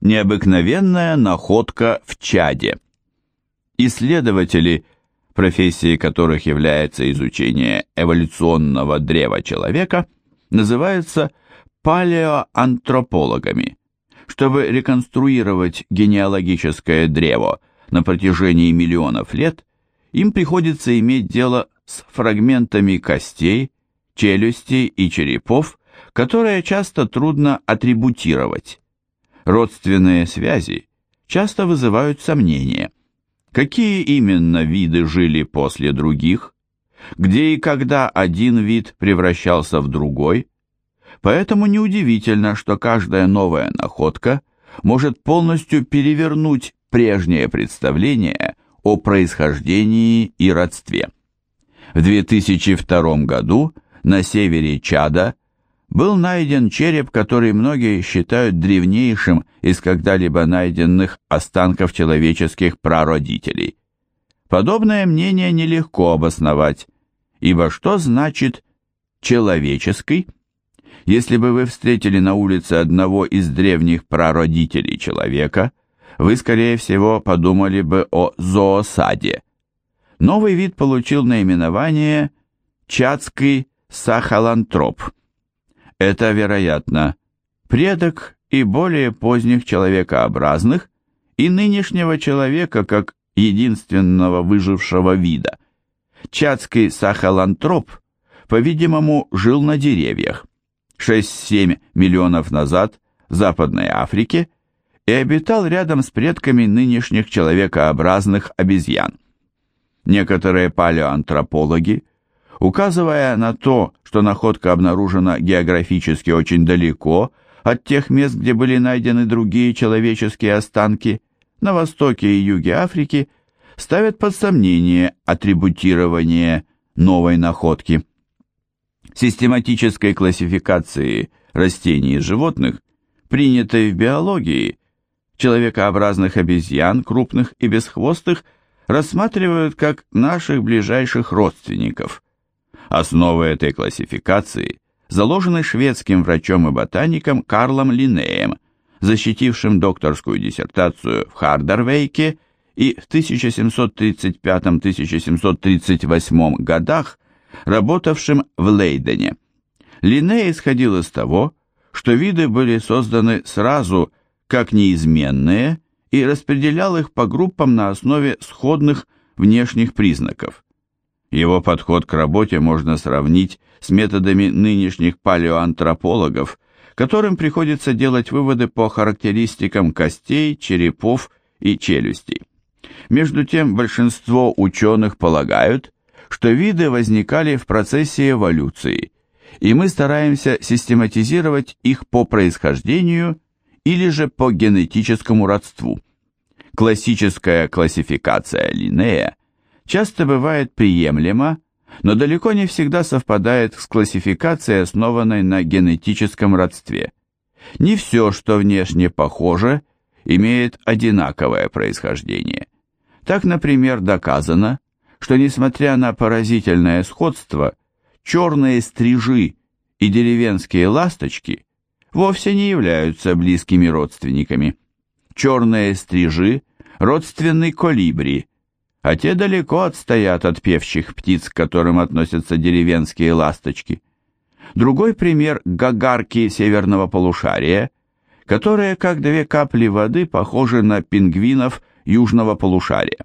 Необыкновенная находка в Чаде. Исследователи, профессией которых является изучение эволюционного древа человека, называются палеоантропологами. Чтобы реконструировать генеалогическое древо на протяжении миллионов лет, им приходится иметь дело с фрагментами костей, челюстей и черепов, которые часто трудно атрибутировать. Родственные связи часто вызывают сомнения. Какие именно виды жили после других? Где и когда один вид превращался в другой? Поэтому неудивительно, что каждая новая находка может полностью перевернуть прежнее представление о происхождении и родстве. В 2002 году на севере Чада был найден череп, который многие считают древнейшим из когда-либо найденных останков человеческих прародителей. Подобное мнение нелегко обосновать, ибо что значит «человеческий»? Если бы вы встретили на улице одного из древних прародителей человека, вы, скорее всего, подумали бы о зоосаде. Новый вид получил наименование «чатский сахалантроп». Это, вероятно, предок и более поздних человекообразных, и нынешнего человека как единственного выжившего вида. Чатский сахалантроп, по-видимому, жил на деревьях 6-7 миллионов назад в Западной Африке и обитал рядом с предками нынешних человекообразных обезьян. Некоторые палеоантропологи Указывая на то, что находка обнаружена географически очень далеко от тех мест, где были найдены другие человеческие останки, на востоке и юге Африки, ставят под сомнение атрибутирование новой находки. Систематической классификации растений и животных, принятой в биологии, человекообразных обезьян, крупных и бесхвостых, рассматривают как наших ближайших родственников – Основы этой классификации заложены шведским врачом и ботаником Карлом Линнеем, защитившим докторскую диссертацию в Хардервейке и в 1735-1738 годах работавшим в Лейдене. Линней исходил из того, что виды были созданы сразу как неизменные и распределял их по группам на основе сходных внешних признаков. Его подход к работе можно сравнить с методами нынешних палеоантропологов, которым приходится делать выводы по характеристикам костей, черепов и челюстей. Между тем, большинство ученых полагают, что виды возникали в процессе эволюции, и мы стараемся систематизировать их по происхождению или же по генетическому родству. Классическая классификация Линнея часто бывает приемлемо, но далеко не всегда совпадает с классификацией, основанной на генетическом родстве. Не все, что внешне похоже, имеет одинаковое происхождение. Так, например, доказано, что несмотря на поразительное сходство, черные стрижи и деревенские ласточки вовсе не являются близкими родственниками. Черные стрижи – родственный колибри, а те далеко отстоят от певчих птиц, к которым относятся деревенские ласточки. Другой пример – гагарки северного полушария, которые, как две капли воды, похожи на пингвинов южного полушария.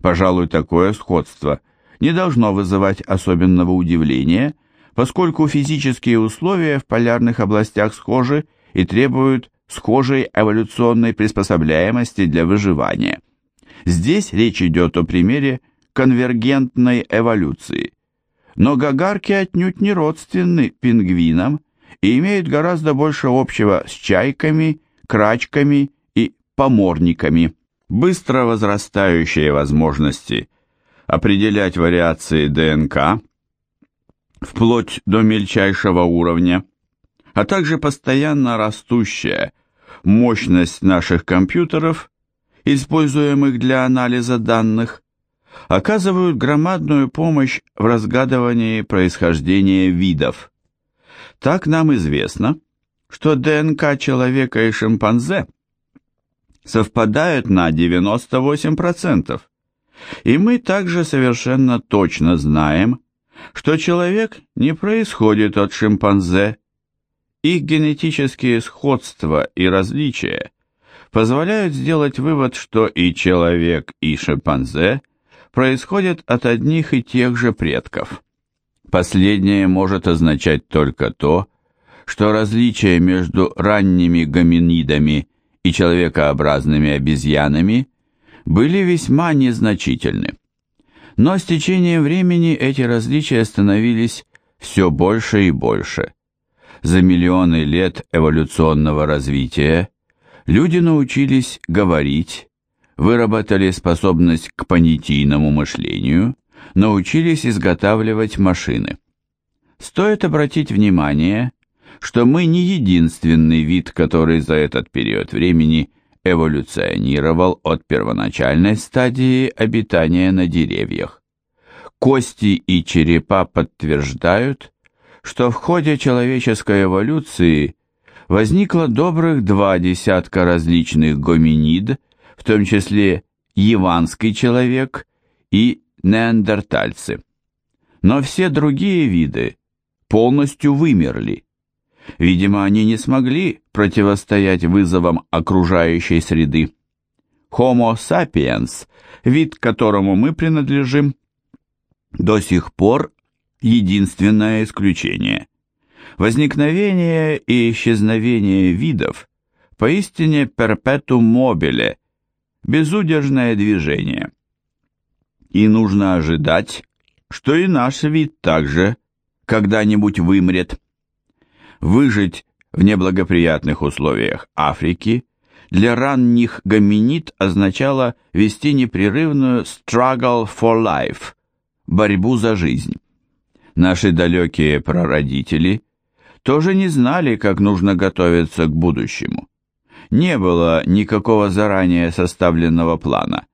Пожалуй, такое сходство не должно вызывать особенного удивления, поскольку физические условия в полярных областях схожи и требуют схожей эволюционной приспособляемости для выживания. Здесь речь идет о примере конвергентной эволюции. Но гагарки отнюдь не родственны пингвинам и имеют гораздо больше общего с чайками, крачками и поморниками. Быстро возрастающие возможности определять вариации ДНК вплоть до мельчайшего уровня, а также постоянно растущая мощность наших компьютеров используемых для анализа данных, оказывают громадную помощь в разгадывании происхождения видов. Так нам известно, что ДНК человека и шимпанзе совпадают на 98%. И мы также совершенно точно знаем, что человек не происходит от шимпанзе. Их генетические сходства и различия позволяют сделать вывод, что и человек, и шимпанзе происходят от одних и тех же предков. Последнее может означать только то, что различия между ранними гоминидами и человекообразными обезьянами были весьма незначительны. Но с течением времени эти различия становились все больше и больше. За миллионы лет эволюционного развития люди научились говорить, выработали способность к понятийному мышлению, научились изготавливать машины. Стоит обратить внимание, что мы не единственный вид, который за этот период времени эволюционировал от первоначальной стадии обитания на деревьях. Кости и черепа подтверждают, что в ходе человеческой эволюции возникло добрых два десятка различных гоминид, в том числе яванский человек и неандертальцы. Но все другие виды полностью вымерли. Видимо, они не смогли противостоять вызовам окружающей среды. Homo sapiens, вид которому мы принадлежим, до сих пор единственное исключение. Возникновение и исчезновение видов поистине перпетум мобиле, безудержное движение. И нужно ожидать, что и наш вид также когда-нибудь вымрет. Выжить в неблагоприятных условиях Африки для ранних гоминид означало вести непрерывную struggle for life, борьбу за жизнь. Наши далекие прародители тоже не знали, как нужно готовиться к будущему. Не было никакого заранее составленного плана.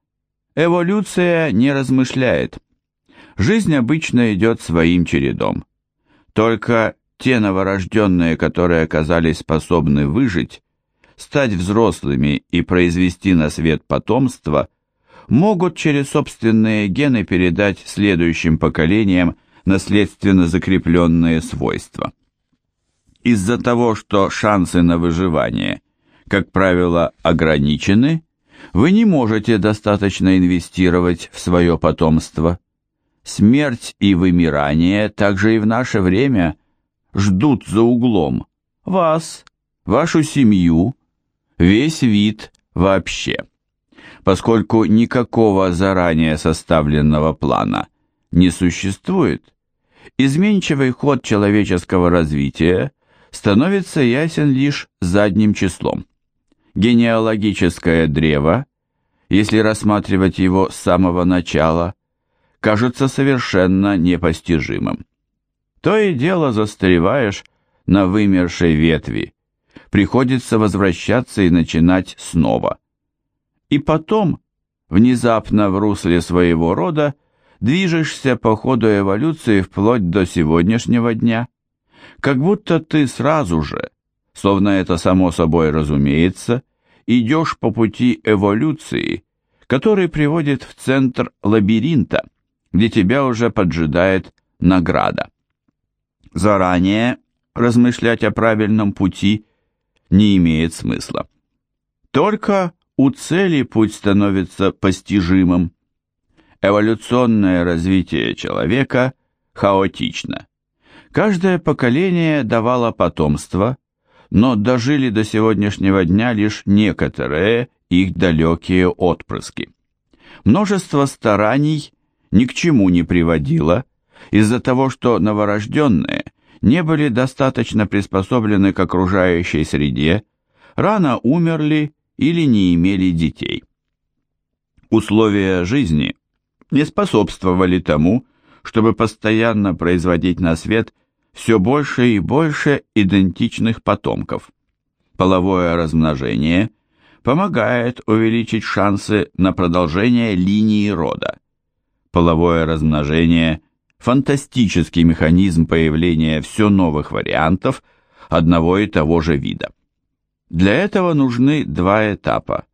Эволюция не размышляет. Жизнь обычно идет своим чередом. Только те новорожденные, которые оказались способны выжить, стать взрослыми и произвести на свет потомство, могут через собственные гены передать следующим поколениям наследственно закрепленные свойства. Из-за того, что шансы на выживание, как правило, ограничены, вы не можете достаточно инвестировать в свое потомство. Смерть и вымирание также и в наше время – ждут за углом вас, вашу семью, весь вид вообще. Поскольку никакого заранее составленного плана не существует, изменчивый ход человеческого развития становится ясен лишь задним числом. Генеалогическое древо, если рассматривать его с самого начала, кажется совершенно непостижимым. То и дело застреваешь на вымершей ветви. Приходится возвращаться и начинать снова. И потом, внезапно в русле своего рода, движешься по ходу эволюции вплоть до сегодняшнего дня. Как будто ты сразу же, словно это само собой разумеется, идешь по пути эволюции, который приводит в центр лабиринта, где тебя уже поджидает награда. Заранее размышлять о правильном пути не имеет смысла. Только у цели путь становится постижимым. Эволюционное развитие человека хаотично. Каждое поколение давало потомство, но дожили до сегодняшнего дня лишь некоторые их далекие отпрыски. Множество стараний ни к чему не приводило, из-за того, что новорожденные не были достаточно приспособлены к окружающей среде, рано умерли или не имели детей. Условия жизни не способствовали тому, чтобы постоянно производить на свет все больше и больше идентичных потомков. Половое размножение помогает увеличить шансы на продолжение линии рода. Половое размножение фантастический механизм появления все новых вариантов одного и того же вида. Для этого нужны два этапа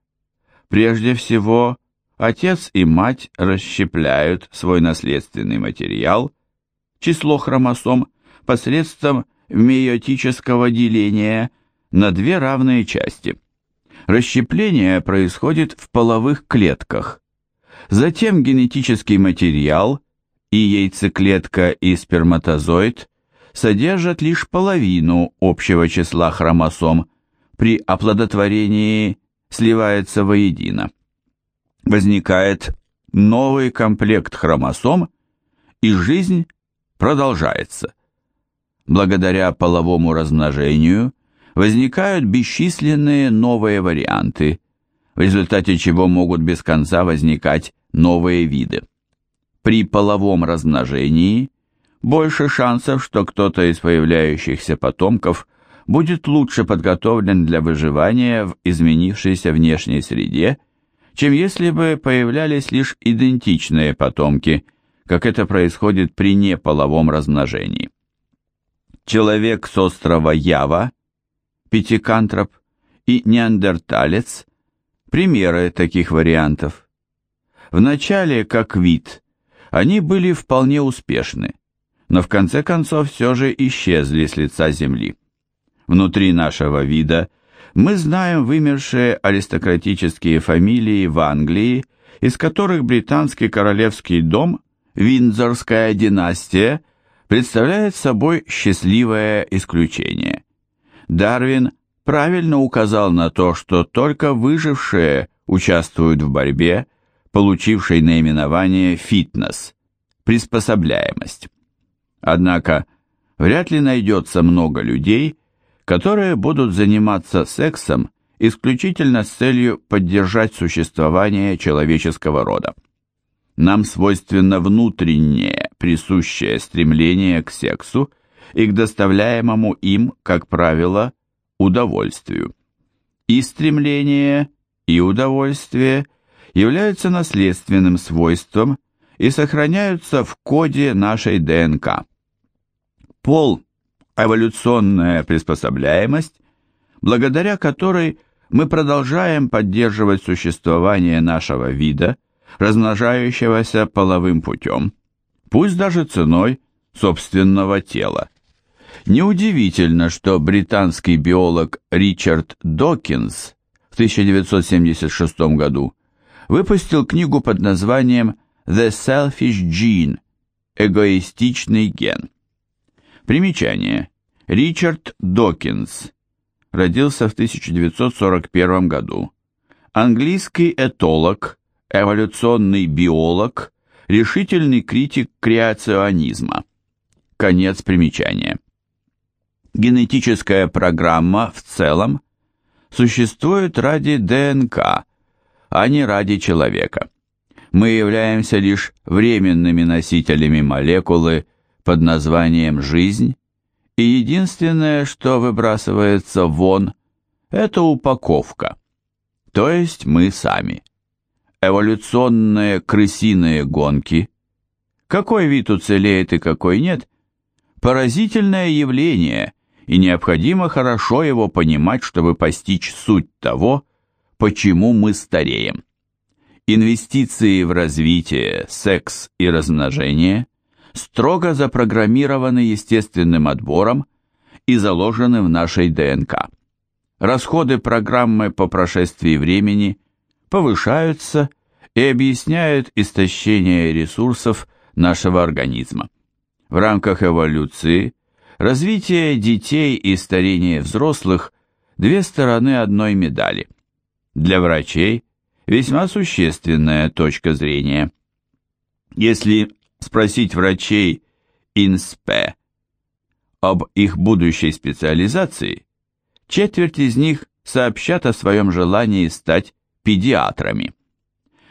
Прежде всего, отец и мать расщепляют свой наследственный материал, число хромосом, посредством мейотического деления на две равные части. Расщепление происходит в половых клетках. Затем генетический материал и яйцеклетка и сперматозоид содержат лишь половину общего числа хромосом, при оплодотворении сливается воедино. Возникает новый комплект хромосом, и жизнь продолжается. Благодаря половому размножению возникают бесчисленные новые варианты, в результате чего могут без конца возникать новые виды. При половом размножении больше шансов, что кто-то из появляющихся потомков будет лучше подготовлен для выживания в изменившейся внешней среде, чем если бы появлялись лишь идентичные потомки, как это происходит при неполовом размножении. Человек с острова Ява, пятикантроп и неандерталец – примеры таких вариантов. Вначале, как вид, они были вполне успешны, но в конце концов все же исчезли с лица земли. Внутри нашего вида мы знаем вымершие аристократические фамилии в Англии, из которых британский королевский дом, Виндзорская династия, представляет собой счастливое исключение. Дарвин правильно указал на то, что только выжившие участвуют в борьбе, получившей наименование «фитнес» – приспособляемость. Однако, вряд ли найдется много людей, которые будут заниматься сексом исключительно с целью поддержать существование человеческого рода. Нам свойственно внутреннее, присущее стремление к сексу и к доставляемому им, как правило, удовольствию. И стремление, и удовольствие являются наследственным свойством и сохраняются в коде нашей ДНК. Пол эволюционная приспособляемость, благодаря которой мы продолжаем поддерживать существование нашего вида, размножающегося половым путем, пусть даже ценой собственного тела. Неудивительно, что британский биолог Ричард Докинс в 1976 году выпустил книгу под названием «The Selfish Gene» – «Эгоистичный ген». Примечание. Ричард Докинс. Родился в 1941 году. Английский этолог, эволюционный биолог, решительный критик креационизма. Конец примечания. Генетическая программа в целом существует ради ДНК, а не ради человека. Мы являемся лишь временными носителями молекулы под названием «жизнь», и единственное, что выбрасывается вон, это упаковка, то есть мы сами. Эволюционные крысиные гонки, какой вид уцелеет и какой нет, поразительное явление, и необходимо хорошо его понимать, чтобы постичь суть того, почему мы стареем. Инвестиции в развитие, секс и размножение – строго запрограммированы естественным отбором и заложены в нашей ДНК. Расходы программы по прошествии времени повышаются и объясняют истощение ресурсов нашего организма. В рамках эволюции развитие детей и старение взрослых – две стороны одной медали. Для врачей весьма существенная точка зрения. Если спросить врачей ИНСП об их будущей специализации, четверть из них сообщат о своем желании стать педиатрами.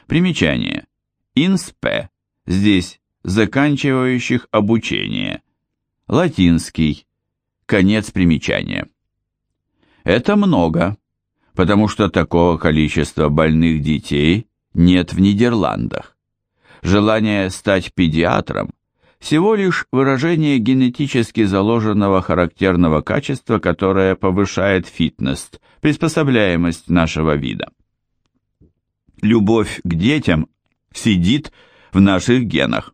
Примечание. ИНСП. Здесь заканчивающих обучение. Латинский. Конец примечания. Это много, потому что такого количества больных детей нет в Нидерландах. Желание стать педиатром – всего лишь выражение генетически заложенного характерного качества, которое повышает фитнес, приспособляемость нашего вида. Любовь к детям сидит в наших генах.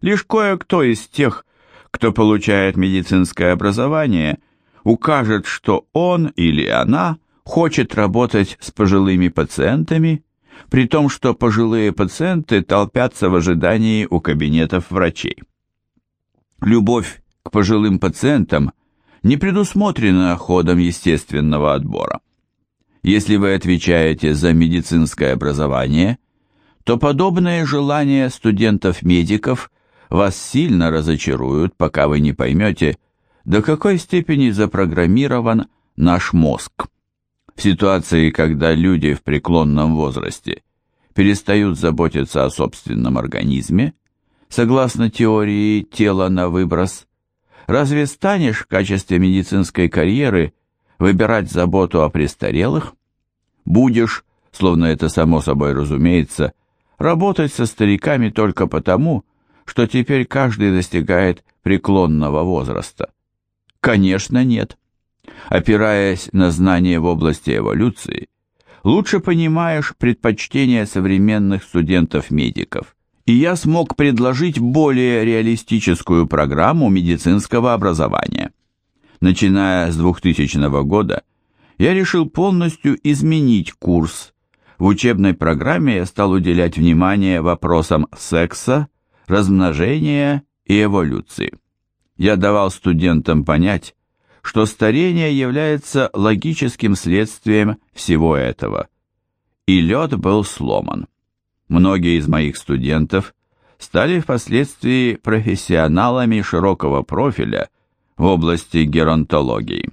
Лишь кое-кто из тех, кто получает медицинское образование, укажет, что он или она хочет работать с пожилыми пациентами, при том, что пожилые пациенты толпятся в ожидании у кабинетов врачей. Любовь к пожилым пациентам не предусмотрена ходом естественного отбора. Если вы отвечаете за медицинское образование, то подобные желания студентов-медиков вас сильно разочаруют, пока вы не поймете, до какой степени запрограммирован наш мозг. В ситуации, когда люди в преклонном возрасте перестают заботиться о собственном организме, согласно теории тела на выброс, разве станешь в качестве медицинской карьеры выбирать заботу о престарелых? Будешь, словно это само собой разумеется, работать со стариками только потому, что теперь каждый достигает преклонного возраста. Конечно, нет. Опираясь на знания в области эволюции, лучше понимаешь предпочтения современных студентов-медиков, и я смог предложить более реалистическую программу медицинского образования. Начиная с 2000 года, я решил полностью изменить курс. В учебной программе я стал уделять внимание вопросам секса, размножения и эволюции. Я давал студентам понять, что старение является логическим следствием всего этого. И лед был сломан. Многие из моих студентов стали впоследствии профессионалами широкого профиля в области геронтологии.